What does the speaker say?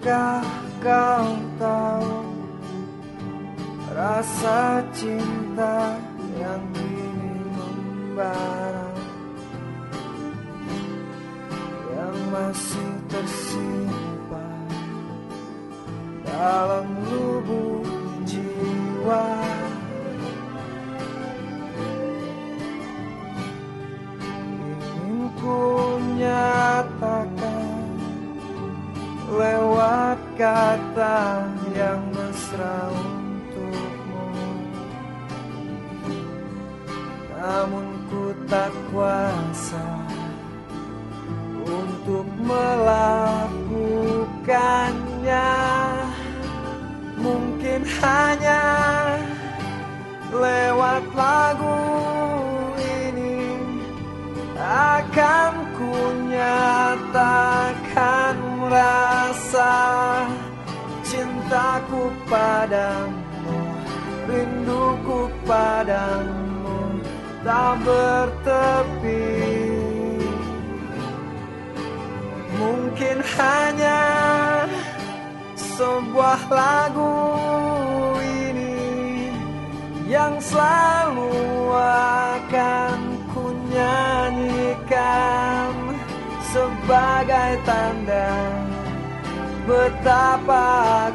Apakah kau tahu Rasa cinta yang kini membara Yang masih tersimpan Dalam kata yang mesra untukmu. Namun ku tak kuasa Untuk melakukannya. Mungkin hanya padamu tak bertepi. Mungkin hanya sebuah lagu ini yang selalu akan ku nyanyikan sebagai tanda betapa